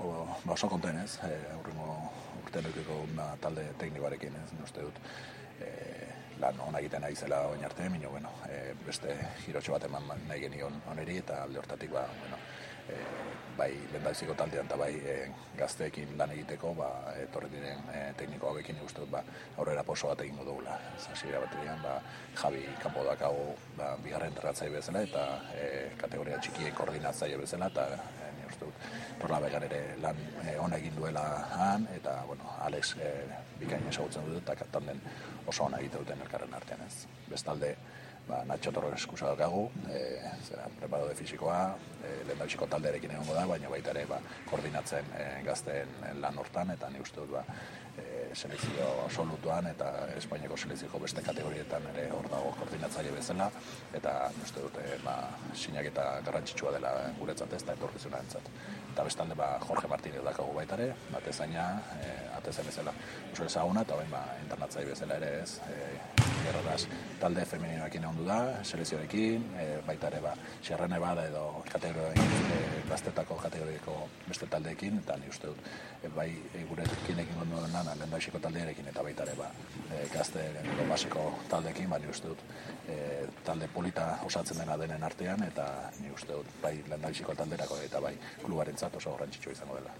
ba, oso konten ez, e, aurrengo urtean dukiko talde teknikoarekin ez, uste dut, e, lan hona egiten nahi zela oin arte, minio, bueno, e, beste girotxo bat eman nahi genion oneri, eta alde hortatik, ba, bueno, e, bai lendabiziko taldean eta bai e, gazteekin lan egiteko ba, etorri diren e, tekniko hauekin uste ba, aurrera poso bat egingo dugula. Zasira baterian, ba, Javi kanpo hau ba, bigarren terratzai bezala eta e, kategoria txikien koordinatzaile bezala eta e, uste dut torla begar ere lan e, ona egin duela han eta bueno, Alex e, bikain esagutzen dut eta den oso ona egite duten elkarren artean ez. Bestalde, ba, Nacho Torres eskusa daukagu, e, zera, preparo de fizikoa, e, lehen da taldearekin egongo da, baina baita ere ba, koordinatzen e, gazteen lan hortan, eta ni uste dut ba, e, selekzio absolutuan eta Espainiako selekzio beste kategorietan ere hor dago koordinatzaile bezala, eta uste dut e, ba, sinak eta garrantzitsua dela guretzat ez da etorkizuna entzat. Eta bestalde ba, Jorge Martínez dakagu baita ere, batez aina, e, atezen bezala. Oso ezaguna, eta bain ba, internatzaile bezala ere ez, e, errodaz talde femeninoekin egon da, selezioekin, e, baita ere ba, xerrene bada edo kategorioekin, e, gaztetako kategoriako beste taldeekin, eta ni uste dut, e, bai e, gure ekin gondu nana, daixiko taldearekin, eta baita ere ba, e, gazte edo basiko taldeekin, ba, ni uste dut, e, talde polita osatzen dena denen artean, eta ni uste dut, bai lehen daixiko talderako eta bai klubaren oso garrantzitsua izango dela.